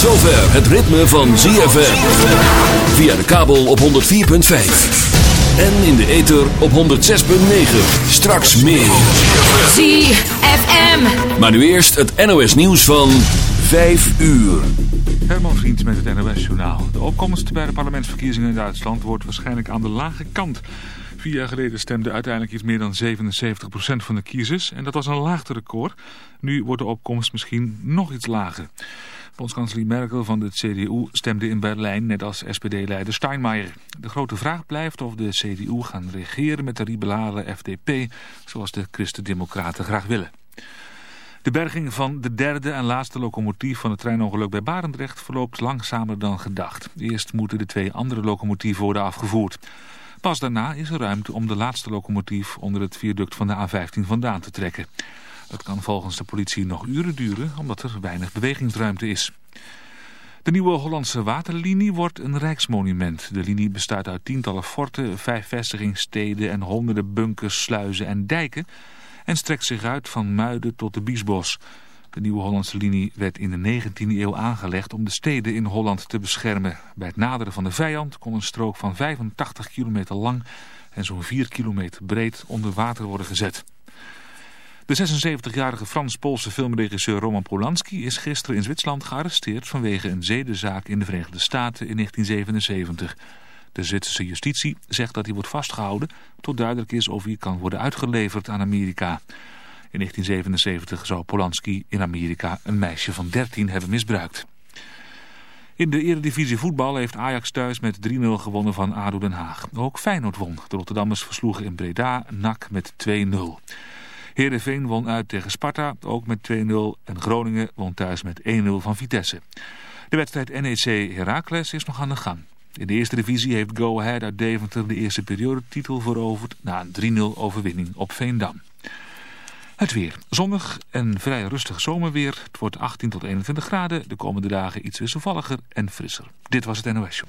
zover het ritme van ZFM. Via de kabel op 104.5. En in de ether op 106.9. Straks meer. ZFM. Maar nu eerst het NOS nieuws van 5 uur. Herman Vriend met het NOS-journaal. De opkomst bij de parlementsverkiezingen in Duitsland wordt waarschijnlijk aan de lage kant. Vier jaar geleden stemde uiteindelijk iets meer dan 77% van de kiezers. En dat was een laagterecord. Nu wordt de opkomst misschien nog iets lager. Bondskanselier Merkel van de CDU stemde in Berlijn net als SPD-leider Steinmeier. De grote vraag blijft of de CDU gaan regeren met de liberale FDP, zoals de Christen-Democraten graag willen. De berging van de derde en laatste locomotief van het treinongeluk bij Barendrecht verloopt langzamer dan gedacht. Eerst moeten de twee andere locomotieven worden afgevoerd. Pas daarna is er ruimte om de laatste locomotief onder het viaduct van de A15 vandaan te trekken. Het kan volgens de politie nog uren duren omdat er weinig bewegingsruimte is. De nieuwe Hollandse waterlinie wordt een rijksmonument. De linie bestaat uit tientallen forten, vijf vestigingssteden en honderden bunkers, sluizen en dijken... en strekt zich uit van Muiden tot de Biesbos. De nieuwe Hollandse linie werd in de 19e eeuw aangelegd om de steden in Holland te beschermen. Bij het naderen van de vijand kon een strook van 85 kilometer lang en zo'n 4 kilometer breed onder water worden gezet. De 76-jarige Frans-Poolse filmregisseur Roman Polanski is gisteren in Zwitserland gearresteerd vanwege een zedenzaak in de Verenigde Staten in 1977. De Zwitserse justitie zegt dat hij wordt vastgehouden tot duidelijk is of hij kan worden uitgeleverd aan Amerika. In 1977 zou Polanski in Amerika een meisje van 13 hebben misbruikt. In de eredivisie voetbal heeft Ajax thuis met 3-0 gewonnen van ADO Den Haag. Ook Feyenoord won. De Rotterdammers versloegen in Breda NAC met 2-0. Heerenveen won uit tegen Sparta, ook met 2-0. En Groningen won thuis met 1-0 van Vitesse. De wedstrijd NEC Heracles is nog aan de gang. In de eerste divisie heeft Go Ahead uit Deventer de eerste periodetitel veroverd... na een 3-0 overwinning op Veendam. Het weer. Zonnig en vrij rustig zomerweer. Het wordt 18 tot 21 graden. De komende dagen iets wisselvalliger en frisser. Dit was het NOS Show.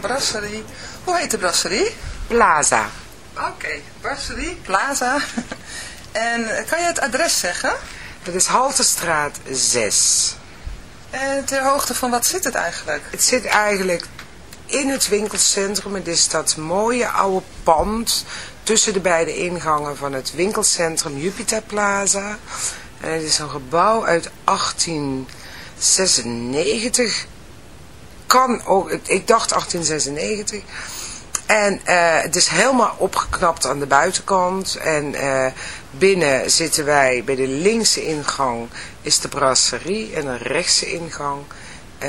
Van Brasserie. Hoe heet de brasserie? Plaza. Oké, Brasserie Plaza. en eh, kan je het adres zeggen? Het is Haltestraat 6. En ter hoogte van wat zit het eigenlijk? Het zit eigenlijk in het winkelcentrum. Het is dat mooie oude pand tussen de beide ingangen van het winkelcentrum Jupiter Plaza. En het is een gebouw uit 1896. Kan ook, ik dacht 1896. En uh, het is helemaal opgeknapt aan de buitenkant. En uh, binnen zitten wij, bij de linkse ingang is de brasserie. En de rechtse ingang, uh,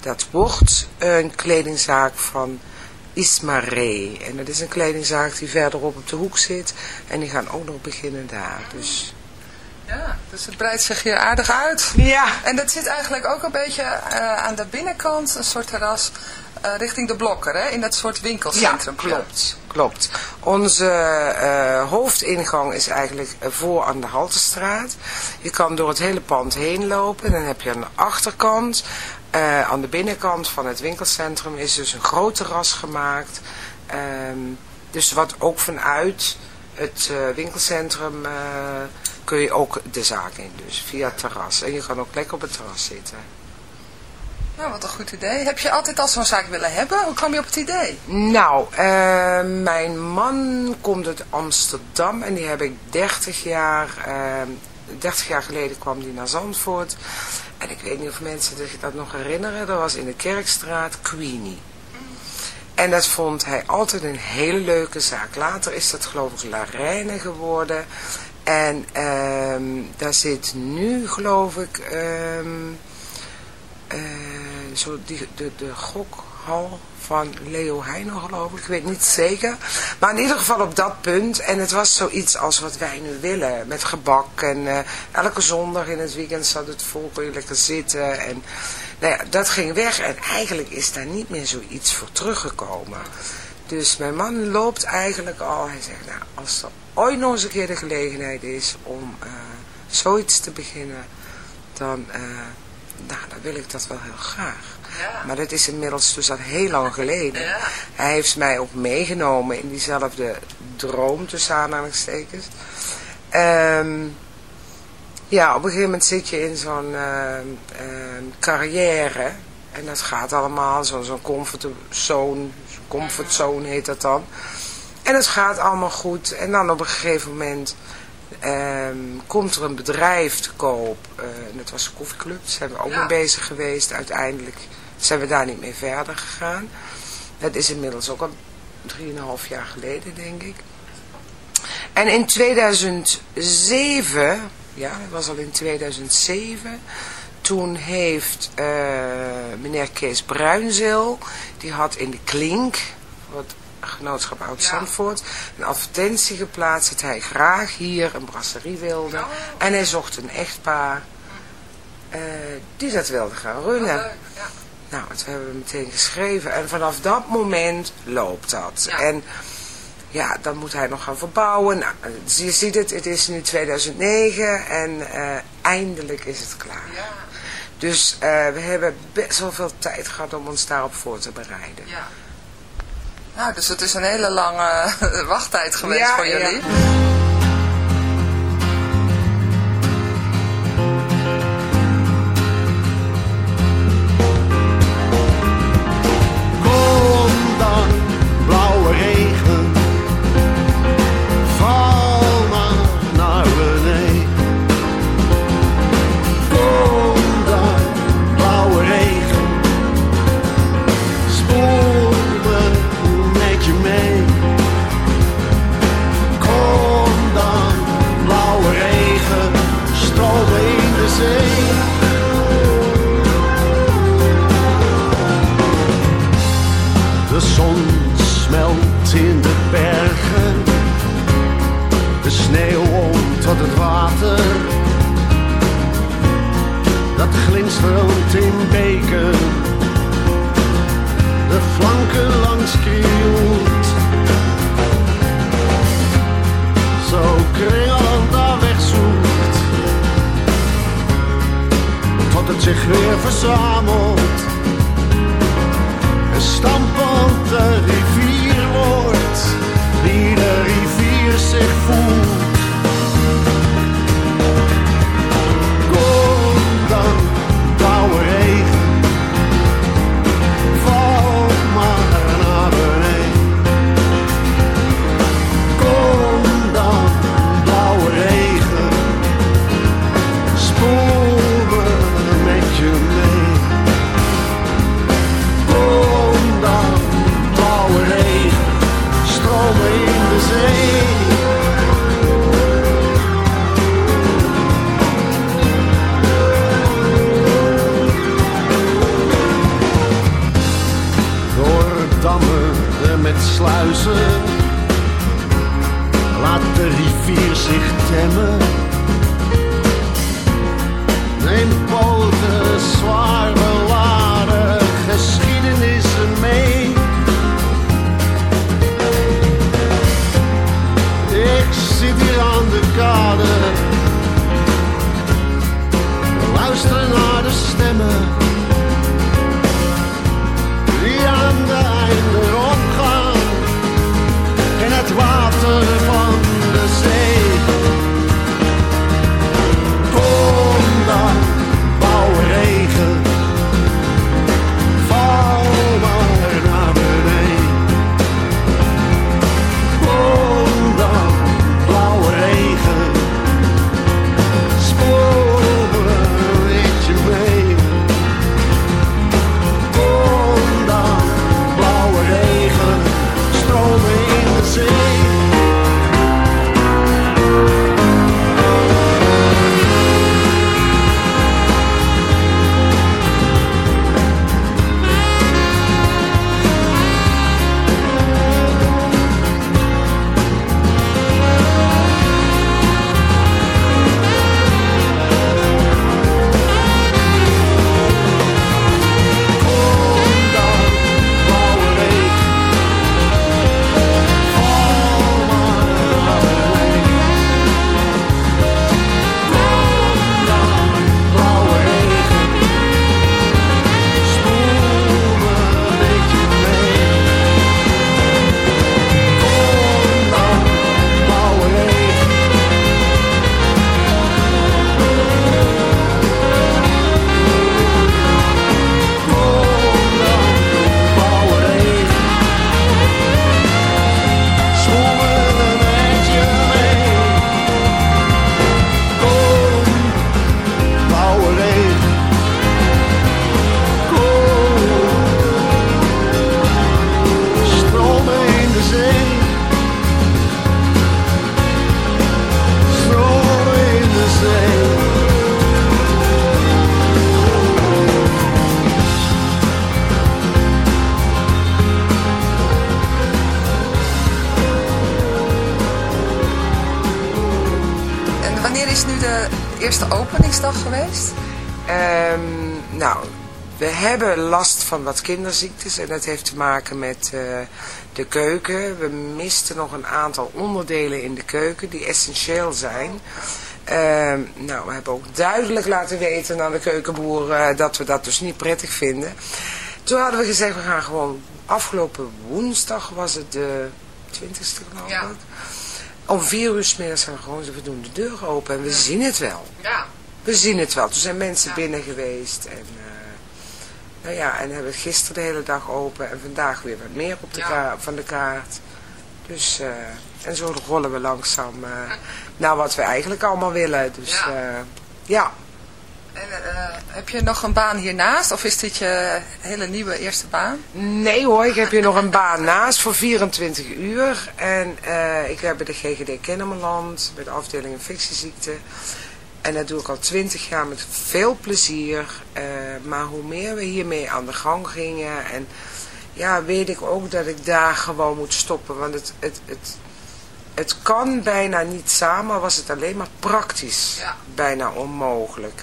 dat wordt een kledingzaak van Ismaré. En dat is een kledingzaak die verderop op de hoek zit. En die gaan ook nog beginnen daar. Dus... Ja, dus het breidt zich hier aardig uit. Ja. En dat zit eigenlijk ook een beetje uh, aan de binnenkant, een soort terras, uh, richting de Blokker, hè? in dat soort winkelcentrum. Ja, klopt. klopt. Onze uh, hoofdingang is eigenlijk voor aan de Haltestraat. Je kan door het hele pand heen lopen. Dan heb je aan de achterkant, aan de binnenkant van het winkelcentrum, is dus een groot terras gemaakt. Um, dus wat ook vanuit het winkelcentrum kun je ook de zaak in, dus via het terras. En je kan ook lekker op het terras zitten. Nou, wat een goed idee. Heb je altijd al zo'n zaak willen hebben? Hoe kwam je op het idee? Nou, uh, mijn man komt uit Amsterdam en die heb ik 30 jaar, uh, 30 jaar geleden kwam die naar Zandvoort. En ik weet niet of mensen zich dat nog herinneren. Dat was in de Kerkstraat Queenie. En dat vond hij altijd een hele leuke zaak. Later is dat geloof ik Larijnen geworden. En um, daar zit nu, geloof ik, um, uh, zo die, de, de gokhal van Leo Heino, geloof ik. Ik weet niet zeker. Maar in ieder geval op dat punt. En het was zoiets als wat wij nu willen. Met gebak. En uh, elke zondag in het weekend zat het vol. Kon je lekker zitten. En nou ja, dat ging weg. En eigenlijk is daar niet meer zoiets voor teruggekomen. Dus mijn man loopt eigenlijk al. Hij zegt, nou, als er ooit nog eens een keer de gelegenheid is om uh, zoiets te beginnen, dan, uh, nou, dan wil ik dat wel heel graag. Ja. Maar dat is inmiddels dus al heel lang geleden. Ja. Hij heeft mij ook meegenomen in diezelfde droom, tussen aanhalingstekens. Um, ja, op een gegeven moment zit je in zo'n uh, carrière. En dat gaat allemaal, zo'n zo comfortzone, comfortzone heet dat dan. En het gaat allemaal goed. En dan op een gegeven moment um, komt er een bedrijf te koop. Uh, dat was een koffieclub. Daar zijn we ook ja. mee bezig geweest. Uiteindelijk zijn we daar niet mee verder gegaan. Dat is inmiddels ook al 3,5 jaar geleden, denk ik. En in 2007, ja, dat was al in 2007... Toen heeft uh, meneer Kees Bruinzeel, die had in de Klink, wat genootschap Oud-Zandvoort, een advertentie geplaatst dat hij graag hier een brasserie wilde. En hij zocht een echtpaar uh, die dat wilde gaan runnen. Nou, dat hebben we meteen geschreven. En vanaf dat moment loopt dat. En ja, dan moet hij nog gaan verbouwen. Nou, je ziet het, het is nu 2009 en uh, eindelijk is het klaar. Ja. Dus uh, we hebben best wel veel tijd gehad om ons daarop voor te bereiden. Ja. Nou, dus het is een hele lange wachttijd geweest ja, voor jullie. Ja. Zich weer verzamelt een stampend de rivier wordt, die de rivier zich voelt. Laat de rivier zich temmen. Neem poten zwaar beladen geschiedenissen mee. Ik zit hier aan de kade, luister naar de stemmen aan de einde water wat kinderziektes en dat heeft te maken met eh, de keuken. We misten nog een aantal onderdelen in de keuken die essentieel zijn. Ehm, nou, we hebben ook duidelijk laten weten aan de keukenboer eh, dat we dat dus niet prettig vinden. Toen hadden we gezegd, we gaan gewoon afgelopen woensdag was het de 20ste geloof Ja. ik. Om vier uur 's middags gaan we gewoon, we doen de deur open en we zien het wel. Ja. We zien het wel. Er zijn mensen Ja. binnen geweest. En, eh, nou ja, en hebben gisteren de hele dag open. En vandaag weer wat meer op de Ja. van de kaart. Dus, eh, en zo rollen we langzaam eh, naar wat we eigenlijk allemaal willen. Dus Ja. ja. ja. En eh, heb je nog een baan hiernaast? Of is dit je hele nieuwe eerste baan? Nee hoor, ik heb hier nog een baan naast voor 24 uur. En eh, ik werk bij de GGD Kennemerland, bij de afdeling infectieziekten. En dat doe ik al 20 jaar met veel plezier. Eh, maar hoe meer we hiermee aan de gang gingen en ja, weet ik ook dat ik daar gewoon moet stoppen. Want het, het, het, het kan bijna niet samen, was het alleen maar praktisch. Ja. Bijna onmogelijk.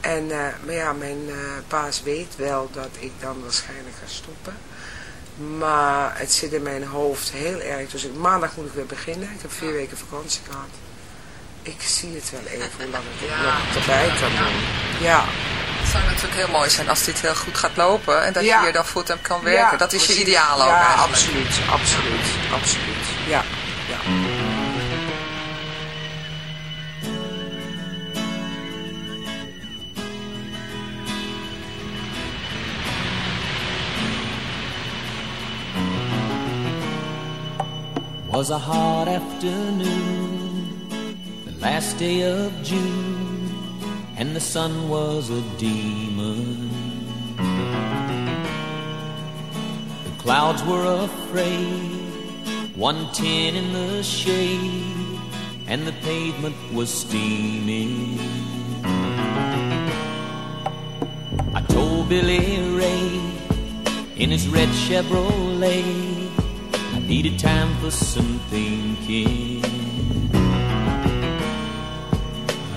En, eh, maar ja, mijn eh, baas weet wel dat ik dan waarschijnlijk ga stoppen. Maar het zit in mijn hoofd heel erg. Dus ik, maandag moet ik weer beginnen. Ik heb vier weken vakantie gehad. Ik zie het wel even hoe lang ik het Ja. nog erbij kan doen. Ja. Het zou natuurlijk heel mooi zijn als dit heel goed gaat lopen en dat Ja. je hier dan fulltime kan werken. Ja, dat is je ideaal ook Ja, eigenlijk. absoluut, absoluut, absoluut. Ja, ja. was a hot afternoon, last day of June, and the sun was a demon. The clouds were afraid, one tin in the shade, and the pavement was steaming. I told Billy Ray in his red Chevrolet. I needed time for some thinking.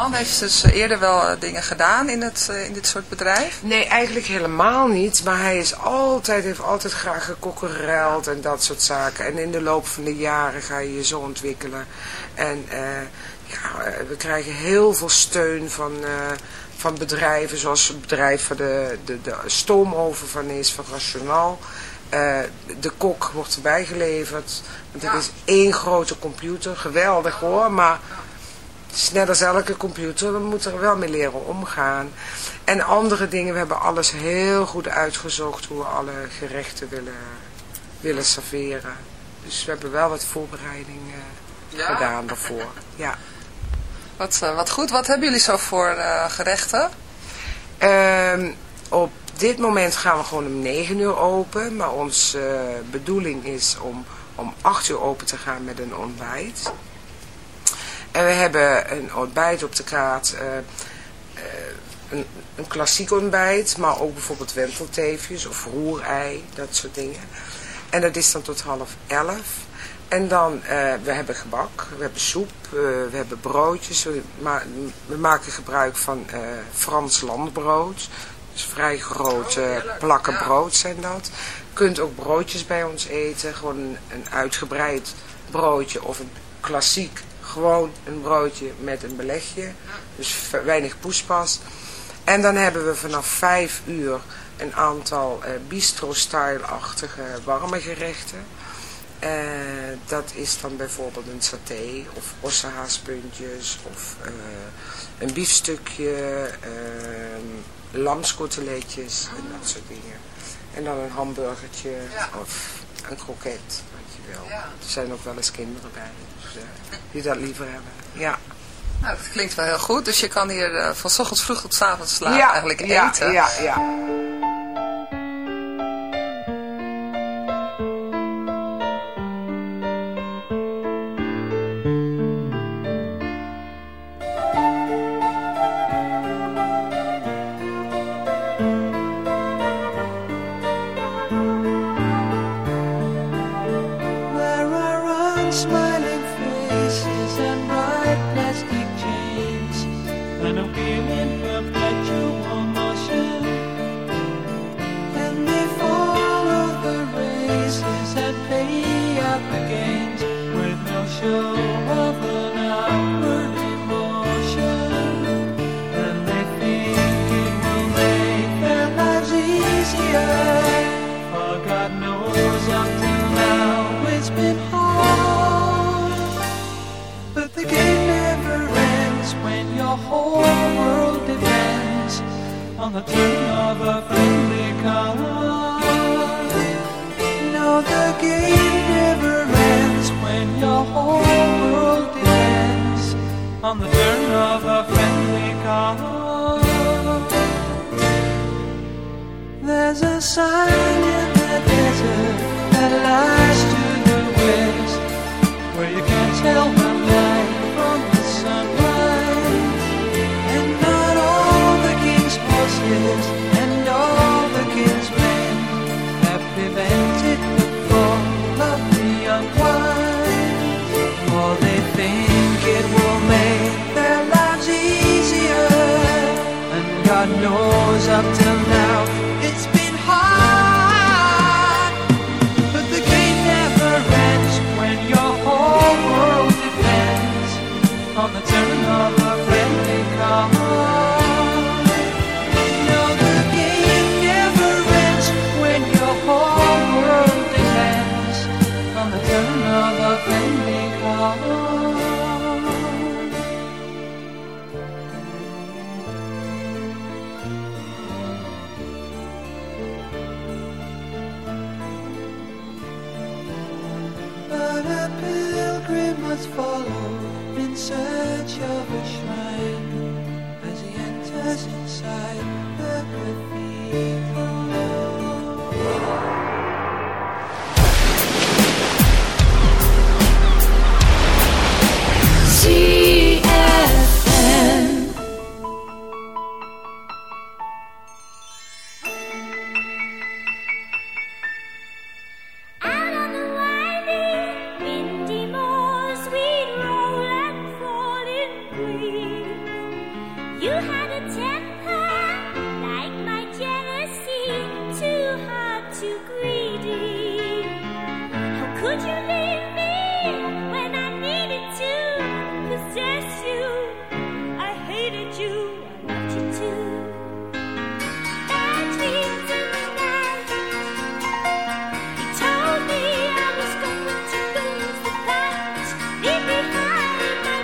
Man heeft dus eerder wel eh, dingen gedaan in, het, eh, in dit soort bedrijf? Nee, eigenlijk helemaal niet. Maar hij is altijd, heeft altijd graag gekokkereld en dat soort zaken. En in de loop van de jaren ga je je zo ontwikkelen. En eh, ja, we krijgen heel veel steun van, van bedrijven. Zoals het bedrijf waar de, de, de stoomoven van is, van Rationaal. De kok wordt erbij geleverd. Want het is één grote computer. Geweldig hoor, maar Het is net als elke computer, we moeten er wel mee leren omgaan. En andere dingen, we hebben alles heel goed uitgezocht hoe we alle gerechten willen, willen serveren. Dus we hebben wel wat voorbereiding eh, Ja. gedaan daarvoor. Ja. Wat, eh, wat goed. Wat hebben jullie zo voor eh, gerechten? Ehm, op dit moment gaan we gewoon om 9 uur open, maar onze bedoeling is om om 8 uur open te gaan met een ontbijt. En we hebben een ontbijt op de kaart, eh, eh, een, een klassiek ontbijt, maar ook bijvoorbeeld wentelteefjes of roerei, dat soort dingen. En dat is dan tot half elf. En dan, eh, we hebben gebak, we hebben soep, we hebben broodjes. We, ma- we maken gebruik van Frans landbrood. Dus vrij grote plakken brood zijn dat. Je kunt ook broodjes bij ons eten. Gewoon een, een uitgebreid broodje of een klassiek, gewoon een broodje met een belegje. Dus weinig poespas. En dan hebben we vanaf vijf uur een aantal eh, bistro-style-achtige warme gerechten. Eh, dat is dan bijvoorbeeld een saté of ossenhaaspuntjes of eh, een biefstukje, eh, lamskoteletjes en dat soort dingen. En dan een hamburgertje of een kroket, wil. Er zijn ook wel eens kinderen bij, dus, eh, die dat liever hebben. Ja. Nou, dat klinkt wel heel goed. Dus je kan hier eh, van 's ochtends vroeg tot 's avonds laat Ja, eigenlijk ja, eten. ja, ja. Where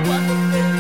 我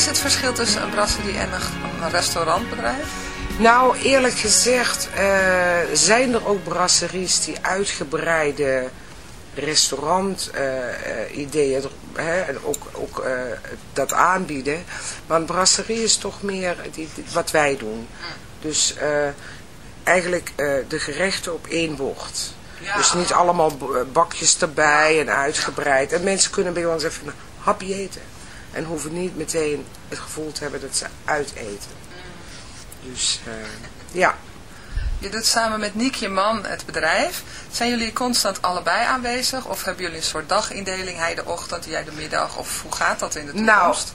is het verschil tussen een brasserie en een, restaurantbedrijf? Nou, eerlijk gezegd eh, zijn er ook brasseries die uitgebreide restaurant-ideeën ook, ook eh, dat aanbieden. Maar een brasserie is toch meer die, die- wat wij doen. Dus eh, eigenlijk eh, de gerechten op één bord. Dus niet allemaal bakjes erbij en uitgebreid. En mensen kunnen bij ons even een hapje eten. En hoeven niet meteen het gevoel te hebben dat ze uiteten. Dus eh, ja. Je doet samen met Niek, je man, het bedrijf. Zijn jullie constant allebei aanwezig? Of hebben jullie een soort dagindeling? Hij de ochtend, jij de middag? Of hoe gaat dat in de Nou, toekomst?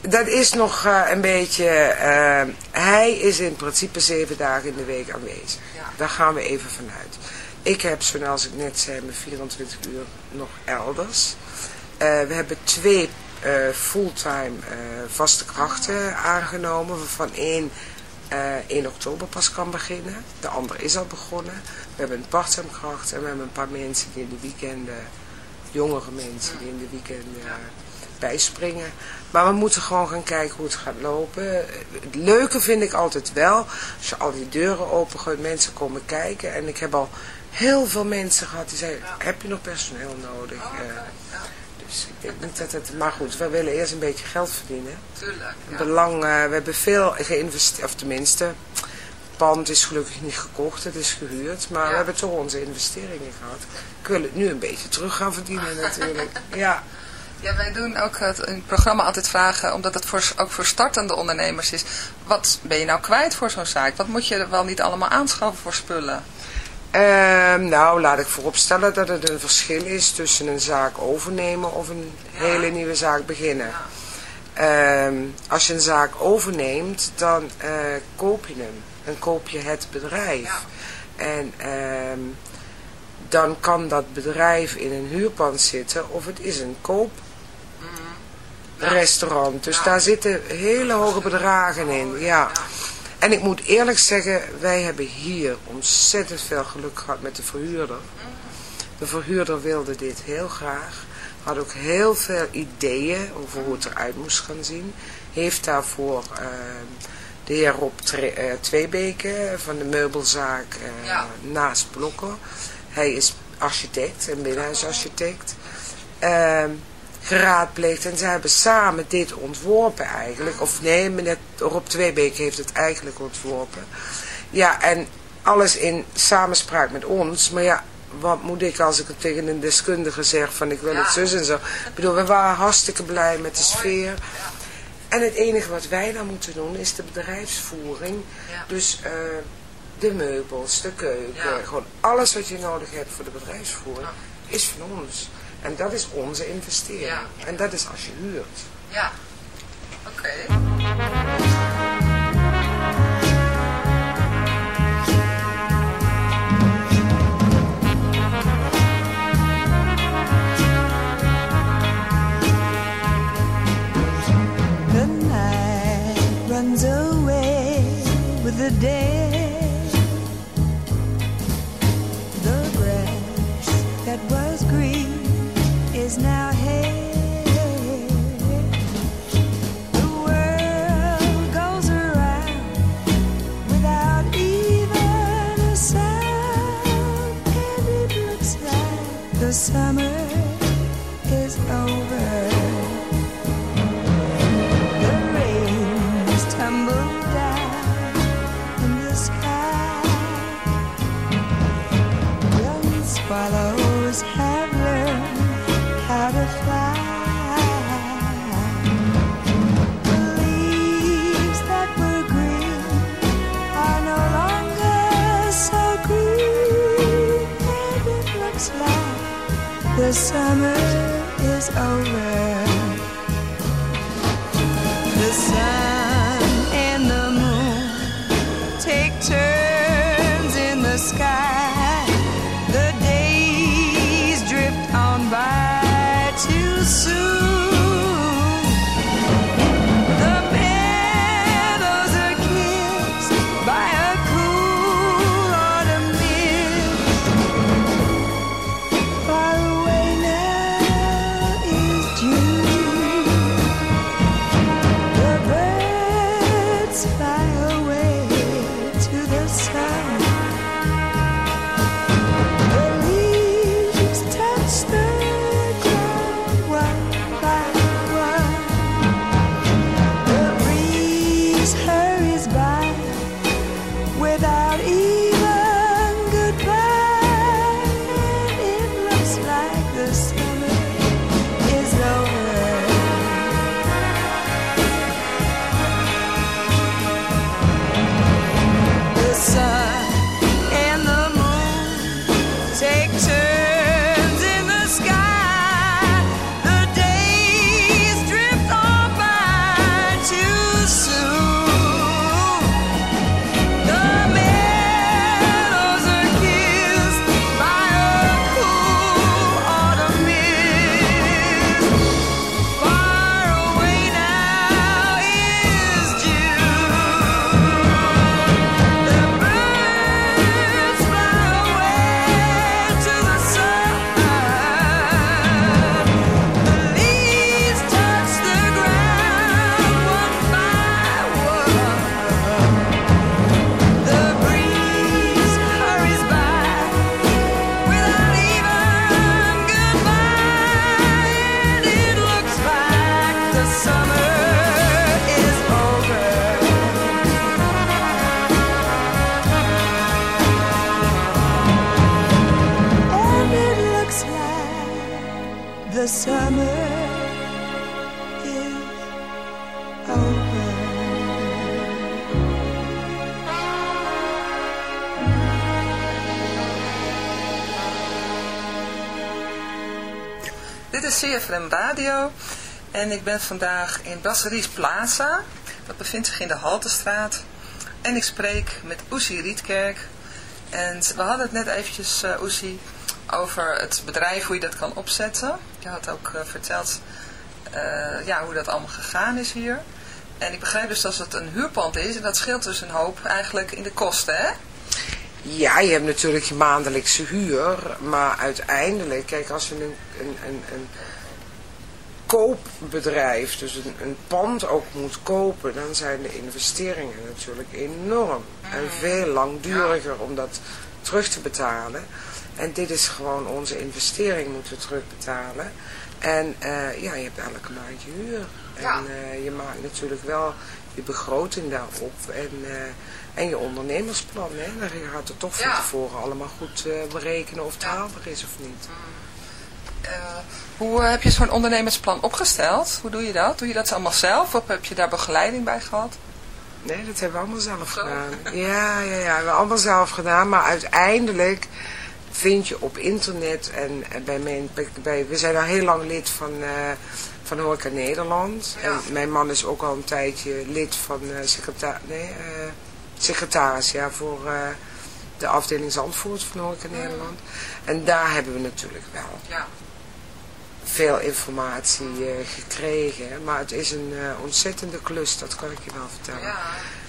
Dat is nog eh, een beetje... eh, hij is in principe zeven dagen in de week aanwezig. Daar gaan we even vanuit. Ik heb, zoals ik net zei, mijn 24 uur nog elders. We hebben twee fulltime eh, vaste krachten aangenomen, waarvan één eh 1 oktober pas kan beginnen. De ander is al begonnen. We hebben een parttime kracht en we hebben een paar mensen die in de weekenden, jongere mensen die in de weekenden eh, bijspringen. Maar we moeten gewoon gaan kijken hoe het gaat lopen. Het leuke vind ik altijd wel, als je al die deuren opengooit, mensen komen kijken. En ik heb al heel veel mensen gehad die zeiden, heb je nog personeel nodig? Eh, dus ik denk niet dat het... Maar goed, we willen eerst een beetje geld verdienen. Tuurlijk. Belang, we hebben veel geïnvesteerd, of tenminste, het pand is gelukkig niet gekocht, het is gehuurd. Maar we hebben toch onze investeringen gehad. Ik wil het nu een beetje terug gaan verdienen natuurlijk. Ja. Ja, wij doen ook het, in het programma altijd vragen, omdat het voor, ook voor startende ondernemers is. Wat ben je nou kwijt voor zo'n zaak? Wat moet je er wel niet allemaal aanschaffen voor spullen? Ehm, nou, laat ik vooropstellen dat het een verschil is tussen een zaak overnemen of een hele nieuwe zaak beginnen. Ehm, als je een zaak overneemt, dan eh, koop je hem. Dan koop je het bedrijf. En ehm, dan kan dat bedrijf in een huurpand zitten of het is een kooprestaurant. Dus daar zitten hele hoge bedragen in. Ja. En ik moet eerlijk zeggen, wij hebben hier ontzettend veel geluk gehad met de verhuurder. De verhuurder wilde dit heel graag. Had ook heel veel ideeën over hoe het eruit moest gaan zien. Heeft daarvoor eh, de heer Rob Tweebeke van de meubelzaak eh, naast Blokker. Hij is architect, een binnenhuisarchitect. Geraadpleegd en ze hebben samen dit ontworpen eigenlijk. Of nee, meneer Rob Tweebeek heeft het eigenlijk ontworpen. Ja, en alles in samenspraak met ons. Maar ja, wat moet ik als ik het tegen een deskundige zeg van ik wil het zus en zo. Ik bedoel, we waren hartstikke blij met de sfeer. En het enige wat wij dan moeten doen is de bedrijfsvoering. Dus eh, de meubels, de keuken, gewoon alles wat je nodig hebt voor de bedrijfsvoering is van ons. En dat is onze investering. En dat is als je huurt. Ja. Oké. The night runs away with the day. Summer En ik ben vandaag in Brasseries Plaza. Dat bevindt zich in de Haltestraat. En ik spreek met Oesie Rietkerk. En we hadden het net eventjes, uh, Oesie, over het bedrijf, hoe je dat kan opzetten. Je had ook uh, verteld uh, ja, hoe dat allemaal gegaan is hier. En ik begrijp dus dat het een huurpand is en dat scheelt dus een hoop eigenlijk in de kosten, hè? Ja, je hebt natuurlijk je maandelijkse huur, maar uiteindelijk, kijk, als je een, een, een koopbedrijf, dus een, een pand ook moet kopen, dan zijn de investeringen natuurlijk enorm en veel langduriger om dat terug te betalen. En dit is gewoon onze investering moeten we terugbetalen. En uh, ja, je hebt elke maand je huur. Ja. En uh, je maakt natuurlijk wel je begroting daarop en, uh, en je ondernemersplan. Hè? Dan gaat het toch van Ja. tevoren allemaal goed berekenen of het haalbaar is of niet. Uh, hoe uh, heb je zo'n ondernemersplan opgesteld? Hoe doe je dat? Doe je dat allemaal zelf of heb je daar begeleiding bij gehad? Nee, dat hebben we allemaal zelf gedaan. Ja, ja, ja, we hebben allemaal zelf gedaan, maar uiteindelijk vind je op internet en, en bij mijn, bij, we zijn al heel lang lid van, uh, van Horeca Nederland. Ja. En mijn man is ook al een tijdje lid van uh, secreta nee, uh, secretaris ja, voor de afdeling Zandvoort van Horeca Nederland. En daar hebben we natuurlijk wel ja. Veel informatie gekregen. Maar het is een ontzettende klus, dat kan ik je wel vertellen. Ja.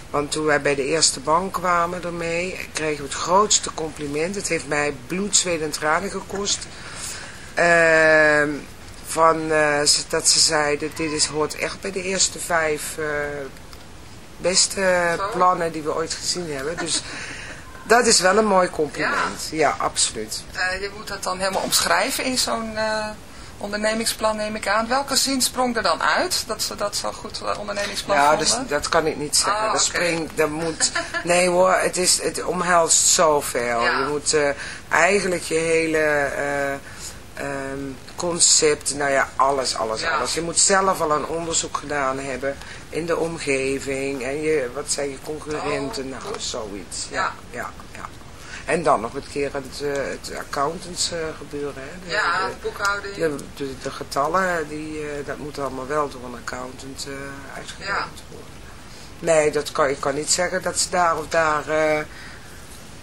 Want toen wij bij de eerste bank kwamen ermee, kregen we het grootste compliment. Het heeft mij bloed, zweet en tranen gekost. Uh, van, uh, dat ze zeiden, dit is, hoort echt bij de eerste vijf beste Zo. plannen die we ooit gezien hebben. Dus dat is wel een mooi compliment. Ja, ja absoluut. Uh, je moet dat dan helemaal omschrijven in zo'n uh, ondernemingsplan, neem ik aan. Welke zin sprong er dan uit, dat ze dat zo goed uh, ondernemingsplan ja, vonden? dus, dat kan ik niet zeggen. Oh, dat okay. springt, dat moet... Nee hoor, het, is, het omhelst zoveel. Ja. Je moet uh, eigenlijk je hele uh, um, concept, nou ja, alles, alles, Ja. alles. Je moet zelf al een onderzoek gedaan hebben in de omgeving. En je, wat zijn je concurrenten, Oh, nou, zoiets. Ja. Ja, ja, ja. En dan nog een keer het, uh, het accountants uh, gebeuren. Hè. De, ja, de, boekhouding. de, de, de getallen, die, uh, dat moet allemaal wel door een accountant uitgewerkt Ja. worden. Nee, dat kan, ik kan niet zeggen dat ze daar of daar,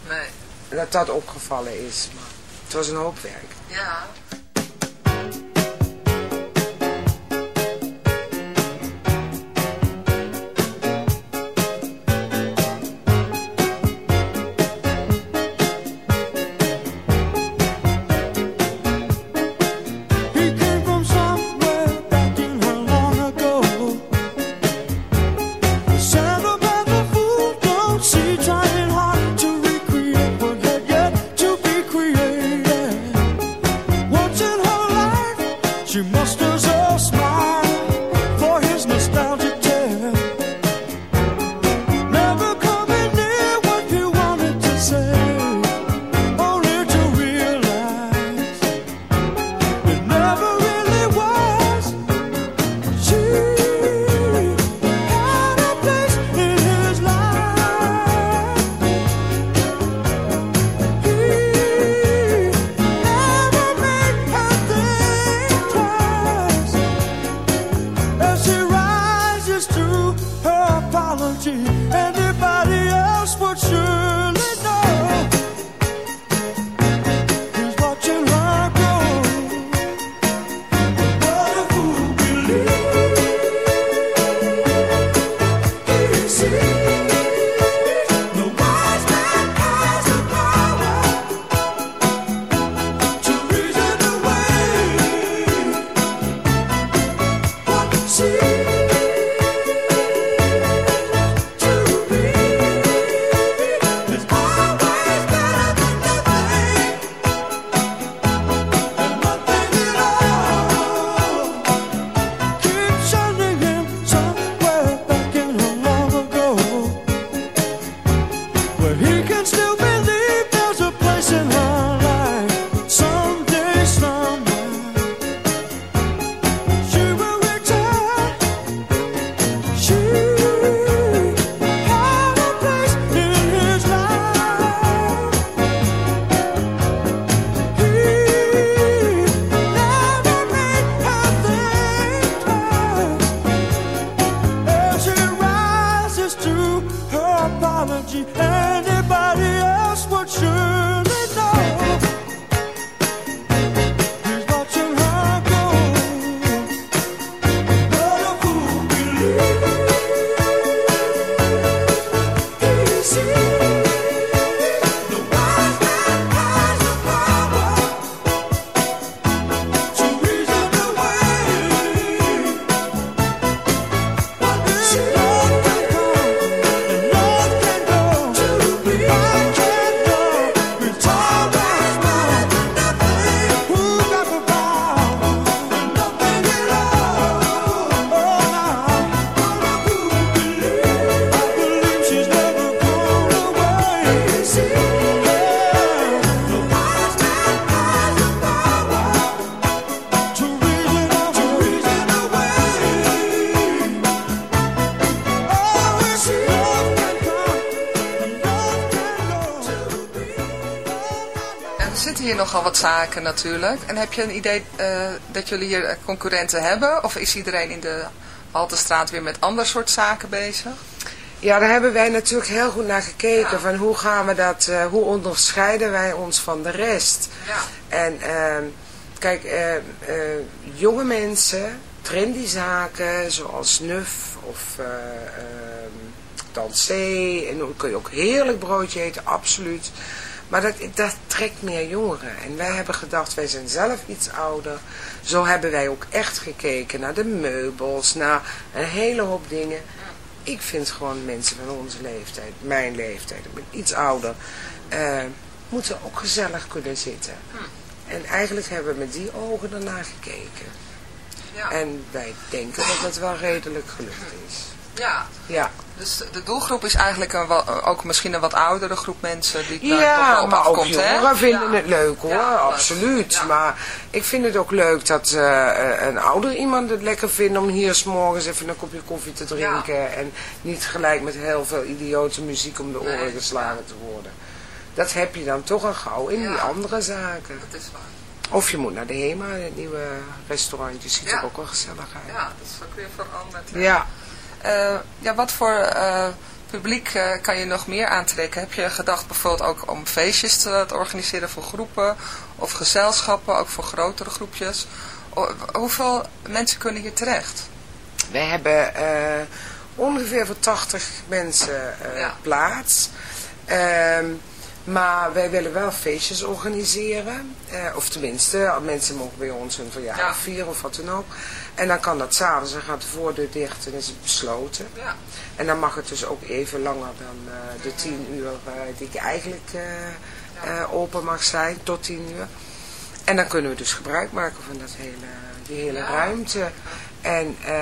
nee. dat dat opgevallen is. Maar het was een hoop werk. Ja. Wat zaken natuurlijk. En heb je een idee eh, dat jullie hier eh, concurrenten hebben? Of is iedereen in de Haltestraat weer met ander soort zaken bezig? Ja, daar hebben wij natuurlijk heel goed naar gekeken. Van hoe gaan we dat, eh, hoe onderscheiden wij ons van de rest? Ja. En ehm, kijk, jonge mensen, trendy zaken zoals Nuf of eh ehm, Dansé. En dan kun je ook heerlijk broodje eten, absoluut. Maar dat, dat trekt meer jongeren. En wij hebben gedacht, wij zijn zelf iets ouder. Zo hebben wij ook echt gekeken naar de meubels, naar een hele hoop dingen. Ik vind gewoon mensen van onze leeftijd, mijn leeftijd, ik ben iets ouder, eh, moeten ook gezellig kunnen zitten. En eigenlijk hebben we met die ogen ernaar gekeken. Ja. En wij denken dat het wel redelijk gelukt is. Ja, Ja, dus de doelgroep is eigenlijk een, ook misschien een wat oudere groep mensen die daar toch ja wel op maar ook afkomt, hè? jongeren vinden Ja. het leuk hoor, Ja, absoluut. Maar ik vind het ook leuk dat eh, eh, een ouder iemand het lekker vindt om hier s morgens even een kopje koffie te drinken. En niet gelijk met heel veel idiote muziek om de oren Nee, geslagen te worden. Dat heb je dan toch al gauw in die andere zaken. Dat is waar. Of je moet naar de HEMA, het nieuwe restaurantje, ziet er ook wel gezellig uit. Ja, dat is ook weer veranderd. hè? Ja. Eh, ja, wat voor eh, publiek eh, kan je nog meer aantrekken? Heb je gedacht bijvoorbeeld ook om feestjes te, te organiseren voor groepen of gezelschappen, ook voor grotere groepjes? Hoeveel mensen kunnen hier terecht? We hebben eh, ongeveer voor 80 mensen eh, Ja. plaats. Ehm, maar wij willen wel feestjes organiseren. Eh, of tenminste, mensen mogen bij ons hun verjaardag Ja. vieren of wat dan ook. En dan kan dat s'avonds, dan gaat de voordeur dicht en is het besloten. Ja. En dan mag het dus ook even langer dan eh, de 10 uur eh, die ik eigenlijk eh, open mag zijn, tot 10 uur. En dan kunnen we dus gebruik maken van dat hele, die hele Ja. ruimte. En eh,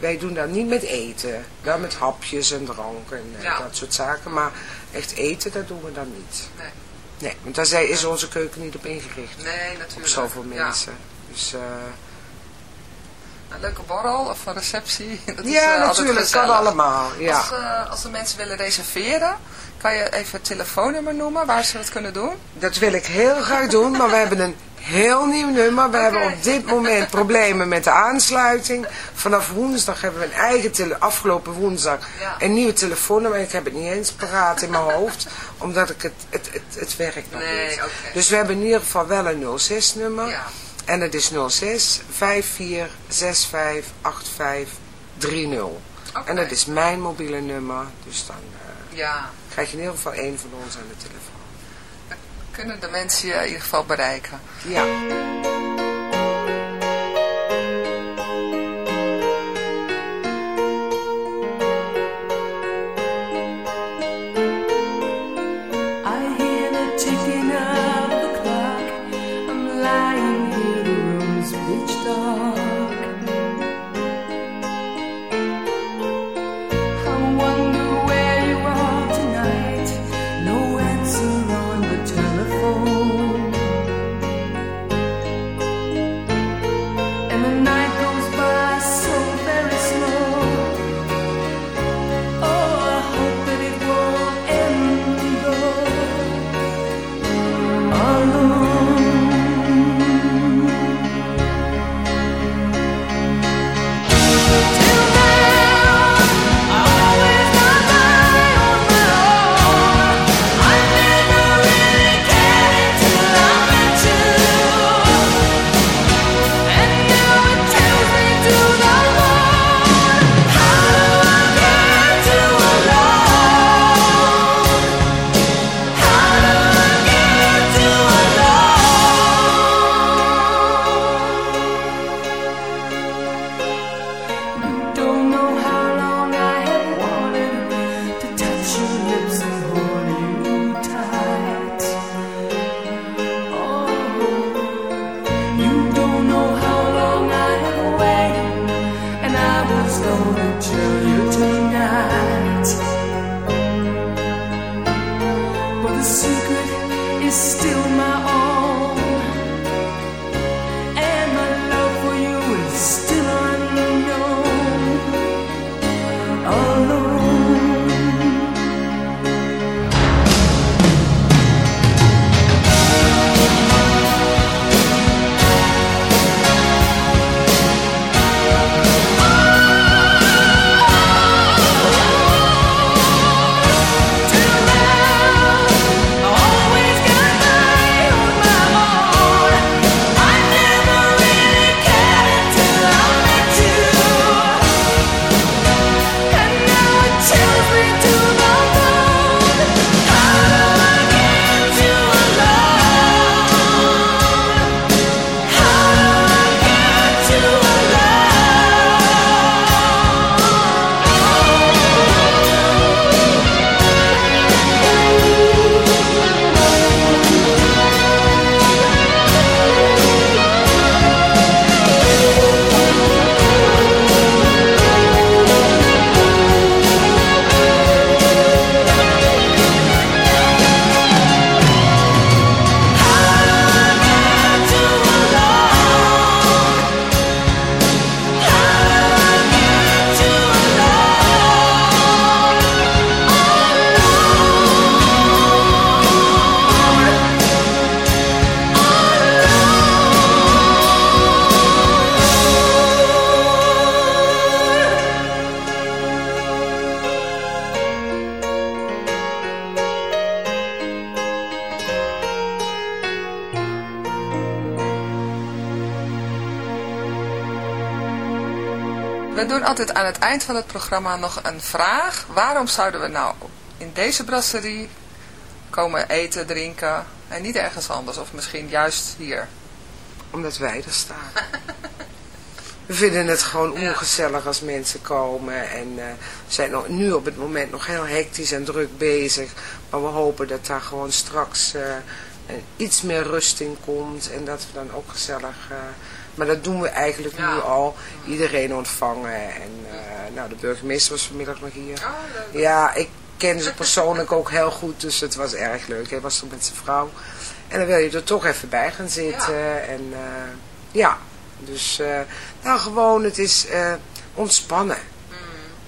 wij doen dat niet met eten, wel met hapjes en drank en eh, Ja. dat soort zaken. Maar echt eten, dat doen we dan niet. Nee. Nee, want daar zijn- is onze keuken niet op ingericht. Nee, Op natuurlijk. zoveel Ja. mensen. Dus, eh, Een leuke borrel of een receptie. Dat ja, natuurlijk, kan allemaal. Ja. Als, als de mensen willen reserveren, kan je even het telefoonnummer noemen waar ze dat kunnen doen? Dat wil ik heel graag doen, maar we hebben een heel nieuw nummer. We hebben op dit moment problemen met de aansluiting. Vanaf woensdag hebben we een eigen tele afgelopen woensdag Ja. een nieuwe telefoonnummer. Ik heb het niet eens paraat in mijn hoofd, omdat ik het, het, het, het werkt nog Nee, niet. Dus we hebben in ieder geval wel een 06 nummer. Ja. En dat is 06 54 65 85 30. Oké. En dat is mijn mobiele nummer. Dus dan eh, Ja, krijg je in ieder geval één van ons aan de telefoon. Kunnen de mensen je in ieder geval bereiken. Ja. Aan het eind van het programma nog een vraag. Waarom zouden we nou in deze brasserie komen eten, drinken en niet ergens anders? Of misschien juist hier? Omdat wij er staan. We vinden het gewoon ongezellig als mensen komen en we zijn nu op het moment nog heel hectisch en druk bezig. Maar we hopen dat daar gewoon straks eh, iets meer rust in komt en dat we dan ook gezellig... eh, maar dat doen we eigenlijk nu al. Iedereen ontvangen en eh, nou, de burgemeester was vanmiddag nog hier. Ja, ik ken ze persoonlijk ook heel goed, dus het was erg leuk. Hij was er met zijn vrouw. En dan wil je er toch even bij gaan zitten. En eh, ja, dus eh, nou gewoon, het is eh, ontspannen.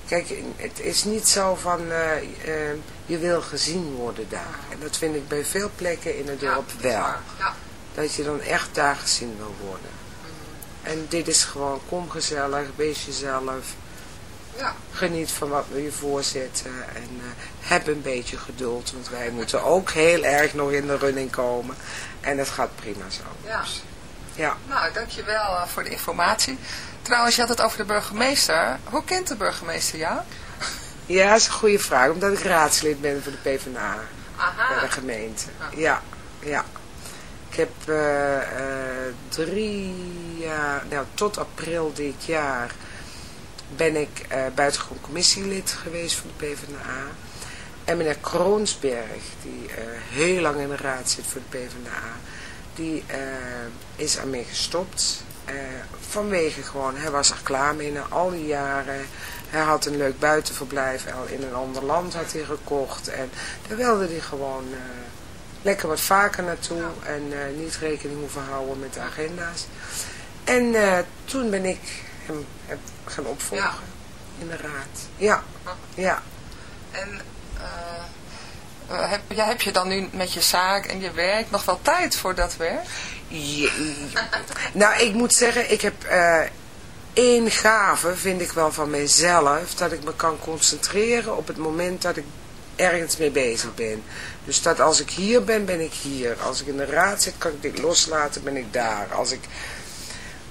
Kijk, het is niet zo van eh, eh, je wil gezien worden daar. En dat vind ik bij veel plekken in het dorp wel. Dat je dan echt daar gezien wil worden. En dit is gewoon, kom gezellig, wees jezelf. Ja. Geniet van wat we je voorzetten en eh, heb een beetje geduld, want wij moeten ook heel erg nog in de running komen. En het gaat prima zo. Ja. Ja. Nou, dankjewel voor de informatie. Trouwens, je had het over de burgemeester. Hoe kent de burgemeester jou? ja, dat is een goede vraag, omdat ik raadslid ben voor de PvdA Aha. bij de gemeente. Ja, ja. Ik heb eh, eh, drie jaar, nou tot april dit jaar ben ik eh buitengewoon commissielid geweest van de PvdA. En meneer Kroonsberg, die heel lang in de raad zit voor de PvdA, die is ermee gestopt. Eh, vanwege gewoon, hij was er klaar mee na al die jaren. Hij had een leuk buitenverblijf al in een ander land had hij gekocht. En daar wilde hij gewoon eh, lekker wat vaker naartoe en eh, niet rekening hoeven houden met de agenda's. En toen ben ik hem heb gaan opvolgen in de raad. Ja, ja. En heb, ja, heb je dan nu met je zaak en je werk nog wel tijd voor dat werk? Nou, ik moet zeggen, ik heb eh, één gave, vind ik wel van mezelf, dat ik me kan concentreren op het moment dat ik ergens mee bezig ben. Dus dat als ik hier ben, ben ik hier. Als ik in de raad zit, kan ik dit loslaten, ben ik daar. Als ik...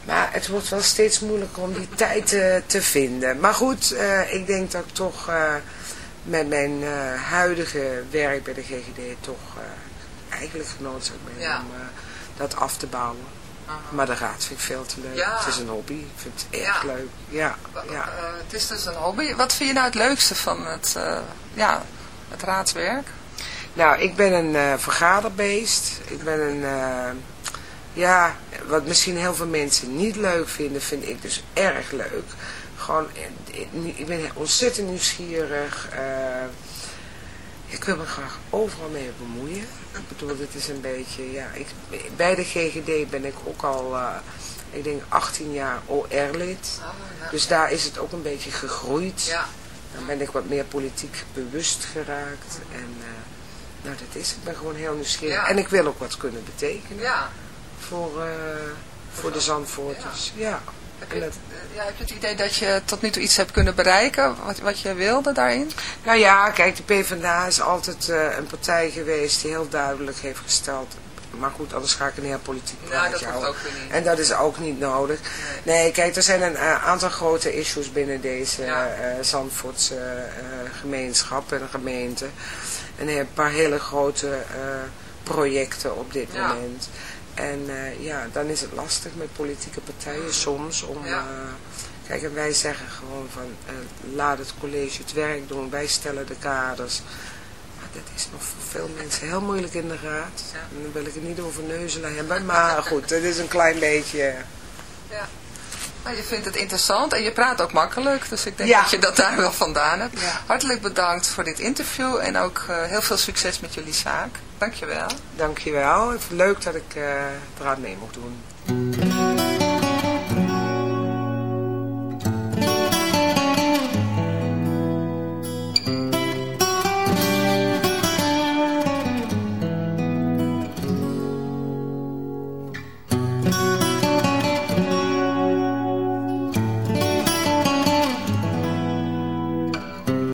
Maar het wordt wel steeds moeilijker om die tijd te, te vinden. Maar goed, eh, ik denk dat ik toch eh, met mijn eh, huidige werk bij de GGD toch eh, eigenlijk genoodzaakt ben Ja. om eh, dat af te bouwen. Maar de raad vind ik veel te leuk. Ja. Het is een hobby. Ik vind het erg Ja. leuk. Ja, ja. Eh, het is dus een hobby. Wat vind je nou het leukste van het, eh, ja, het raadswerk? Nou, ik ben een eh, vergaderbeest. Ik ben een, ja, wat misschien heel veel mensen niet leuk vinden, vind ik dus erg leuk. Gewoon, ik- ik ben ontzettend nieuwsgierig. Eh, ik wil me graag overal mee bemoeien. Ik bedoel, dit is een beetje, ja, ik, bij de GGD ben ik ook al, eh, ik denk 18 jaar OR-lid. Dus daar is het ook een beetje gegroeid. Ja. Dan ben ik wat meer politiek bewust geraakt. En eh, nou, dat is. Ik ben gewoon heel nieuwsgierig. Ja. En ik wil ook wat kunnen betekenen Ja. voor, eh, voor de Zandvoorters. Ja. Heb je, ja, heb je het idee dat je tot nu toe iets hebt kunnen bereiken, wat, wat je wilde daarin? nou ja, kijk, de PvdA is altijd eh, een partij geweest die heel duidelijk heeft gesteld... Maar goed, anders ga ik een heel politiek Ja, praatje houden. ook weer niet. En dat is ook niet nodig. Nee, kijk, er zijn een eh, aantal grote issues binnen deze Ja. eh, Zandvoortse gemeenschap en gemeente. En een paar hele grote projecten op dit Ja. moment. En eh, ja, dan is het lastig met politieke partijen soms om... Ja. eh, kijk, en wij zeggen gewoon van, eh, laat het college het werk doen, wij stellen de kaders. Maar dat is nog voor veel mensen heel moeilijk in de raad. En dan wil ik het niet over neuzelen hebben, maar goed, het is een klein beetje... Ja. Nou, je vindt het interessant en je praat ook makkelijk, dus ik denk Ja. dat je dat daar wel vandaan hebt. Ja. Hartelijk bedankt voor dit interview en ook eh, heel veel succes met jullie zaak. Dankjewel. Dankjewel, het is leuk dat ik eh eraan mee mocht doen.